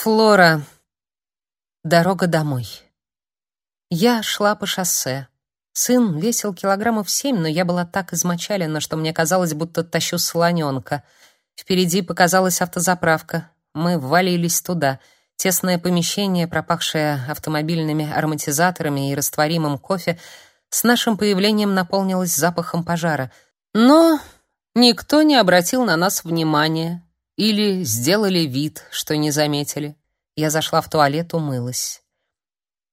Флора. Дорога домой. Я шла по шоссе. Сын весил килограммов семь, но я была так измочалена, что мне казалось, будто тащу слоненка. Впереди показалась автозаправка. Мы ввалились туда. Тесное помещение, пропахшее автомобильными ароматизаторами и растворимым кофе, с нашим появлением наполнилось запахом пожара. Но никто не обратил на нас внимания. Или сделали вид, что не заметили. Я зашла в туалет, умылась.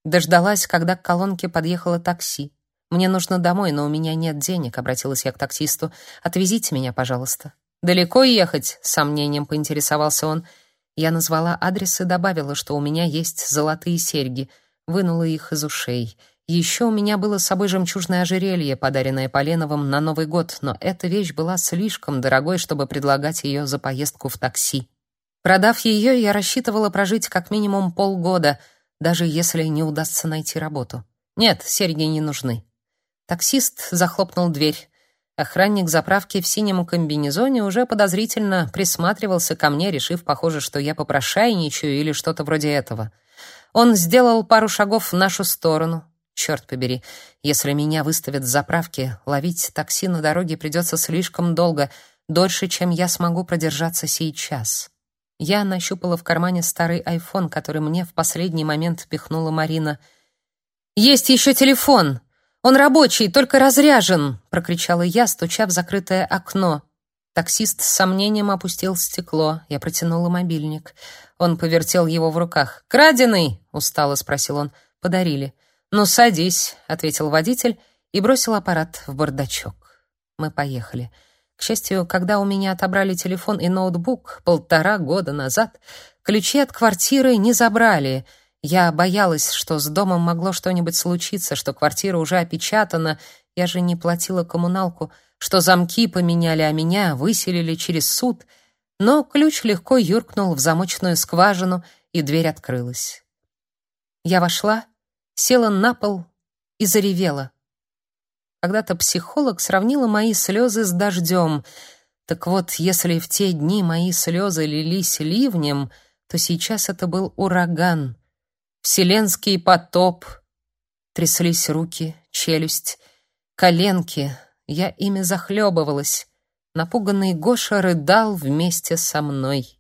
Дождалась, когда к колонке подъехало такси. Мне нужно домой, но у меня нет денег, обратилась я к таксисту. Отвезите меня, пожалуйста. Далеко ехать? с сомнением поинтересовался он. Я назвала адрес и добавила, что у меня есть золотые серьги, вынула их из ушей. Еще у меня было с собой жемчужное ожерелье, подаренное Поленовым на Новый год, но эта вещь была слишком дорогой, чтобы предлагать ее за поездку в такси. Продав ее, я рассчитывала прожить как минимум полгода, даже если не удастся найти работу. Нет, серьги не нужны. Таксист захлопнул дверь. Охранник заправки в синем комбинезоне уже подозрительно присматривался ко мне, решив, похоже, что я попрошайничаю или что-то вроде этого. Он сделал пару шагов в нашу сторону, Черт побери, если меня выставят с заправки, ловить такси на дороге придется слишком долго, дольше, чем я смогу продержаться сейчас. Я нащупала в кармане старый айфон, который мне в последний момент пихнула Марина. «Есть еще телефон! Он рабочий, только разряжен!» — прокричала я, стуча в закрытое окно. Таксист с сомнением опустил стекло. Я протянула мобильник. Он повертел его в руках. «Краденый?» — устало спросил он. «Подарили». «Ну, садись», — ответил водитель и бросил аппарат в бардачок. Мы поехали. К счастью, когда у меня отобрали телефон и ноутбук полтора года назад, ключи от квартиры не забрали. Я боялась, что с домом могло что-нибудь случиться, что квартира уже опечатана, я же не платила коммуналку, что замки поменяли, а меня выселили через суд. Но ключ легко юркнул в замочную скважину, и дверь открылась. Я вошла села на пол и заревела. Когда-то психолог сравнила мои слезы с дождем. Так вот, если в те дни мои слезы лились ливнем, то сейчас это был ураган, вселенский потоп. Тряслись руки, челюсть, коленки, я ими захлебывалась. Напуганный Гоша рыдал вместе со мной.